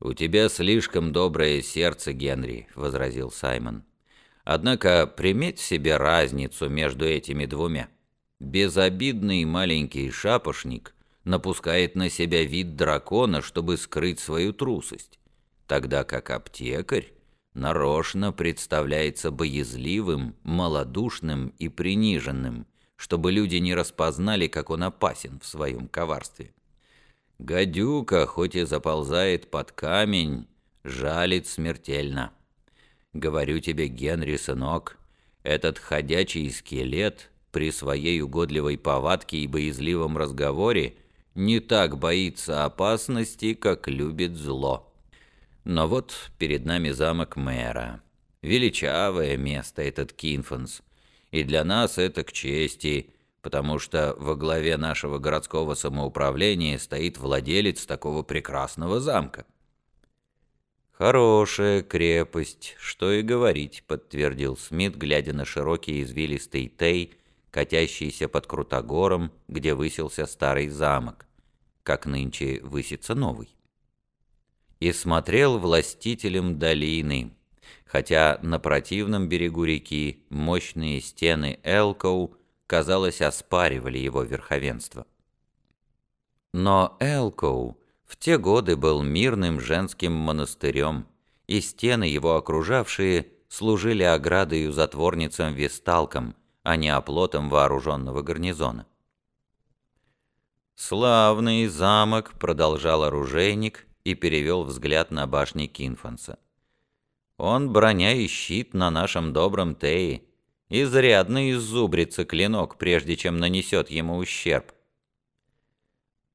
«У тебя слишком доброе сердце, Генри», — возразил Саймон. «Однако приметь себе разницу между этими двумя. Безобидный маленький шапошник напускает на себя вид дракона, чтобы скрыть свою трусость, тогда как аптекарь нарочно представляется боязливым, малодушным и приниженным, чтобы люди не распознали, как он опасен в своем коварстве. Гадюка, хоть и заползает под камень, жалит смертельно. Говорю тебе, Генри, сынок, этот ходячий скелет при своей угодливой повадке и боязливом разговоре не так боится опасности, как любит зло. Но вот перед нами замок мэра. Величавое место этот Кинфанс. И для нас это к чести, потому что во главе нашего городского самоуправления стоит владелец такого прекрасного замка. «Хорошая крепость, что и говорить», — подтвердил Смит, глядя на широкий извилистый тей, катящийся под Крутогором, где высился старый замок, как нынче высится новый и смотрел властителем долины, хотя на противном берегу реки мощные стены Элкоу, казалось, оспаривали его верховенство. Но Элкоу в те годы был мирным женским монастырем, и стены его окружавшие служили оградою затворницам-весталкам, а не оплотом вооруженного гарнизона. «Славный замок», — продолжал оружейник, и перевел взгляд на башни Кинфанса. «Он, броня и щит на нашем добром Теи, изрядно иззубрится клинок, прежде чем нанесет ему ущерб».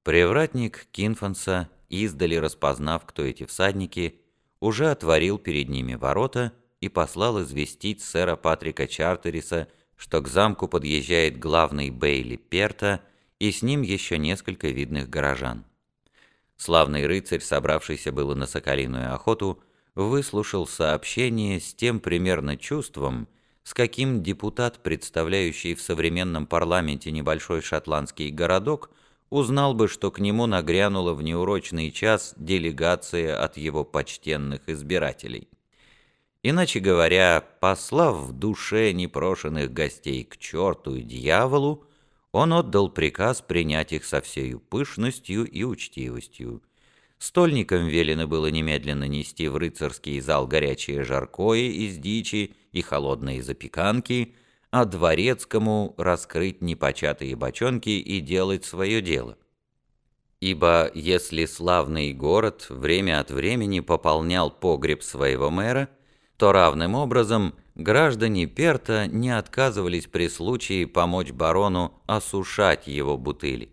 Привратник Кинфанса, издали распознав, кто эти всадники, уже отворил перед ними ворота и послал известить сэра Патрика Чартериса, что к замку подъезжает главный Бейли Перта и с ним еще несколько видных горожан. Славный рыцарь, собравшийся было на соколиную охоту, выслушал сообщение с тем примерно чувством, с каким депутат, представляющий в современном парламенте небольшой шотландский городок, узнал бы, что к нему нагрянула в неурочный час делегация от его почтенных избирателей. Иначе говоря, послав в душе непрошенных гостей к черту и дьяволу, он отдал приказ принять их со всею пышностью и учтивостью. Стольникам велено было немедленно нести в рыцарский зал горячее жаркое из дичи и холодные запеканки, а дворецкому раскрыть непочатые бочонки и делать свое дело. Ибо если славный город время от времени пополнял погреб своего мэра, то равным образом граждане Перта не отказывались при случае помочь барону осушать его бутыли.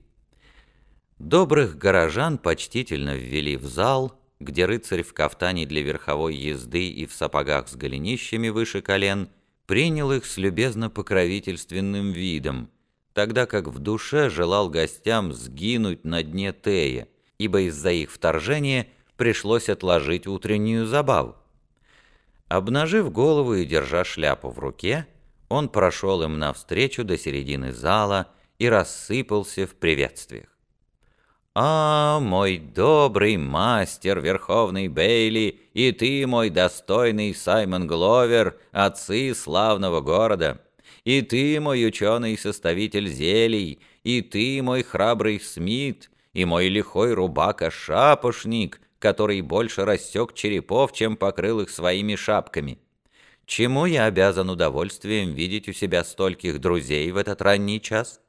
Добрых горожан почтительно ввели в зал, где рыцарь в кафтане для верховой езды и в сапогах с голенищами выше колен принял их с любезно-покровительственным видом, тогда как в душе желал гостям сгинуть на дне Тея, ибо из-за их вторжения пришлось отложить утреннюю забаву. Обнажив голову и держа шляпу в руке, он прошел им навстречу до середины зала и рассыпался в приветствиях. «А, мой добрый мастер, Верховный Бейли, и ты, мой достойный Саймон Гловер, отцы славного города, и ты, мой ученый-составитель зелий, и ты, мой храбрый Смит, и мой лихой рубака-шапошник, который больше рассек черепов, чем покрыл их своими шапками. Чему я обязан удовольствием видеть у себя стольких друзей в этот ранний час?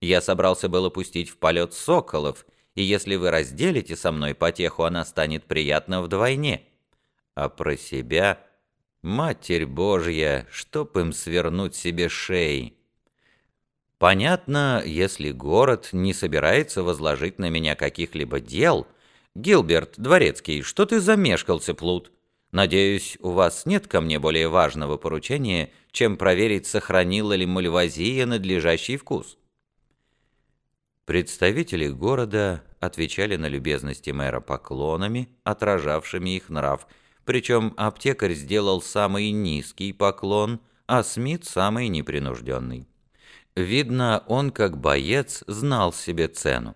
Я собрался было пустить в полет соколов, и если вы разделите со мной потеху, она станет приятна вдвойне. А про себя... Матерь Божья, чтоб им свернуть себе шеи. Понятно, если город не собирается возложить на меня каких-либо дел — «Гилберт, дворецкий, что ты замешкался, плут? Надеюсь, у вас нет ко мне более важного поручения, чем проверить, сохранила ли мальвазия надлежащий вкус». Представители города отвечали на любезности мэра поклонами, отражавшими их нрав, причем аптекарь сделал самый низкий поклон, а Смит самый непринужденный. Видно, он, как боец, знал себе цену.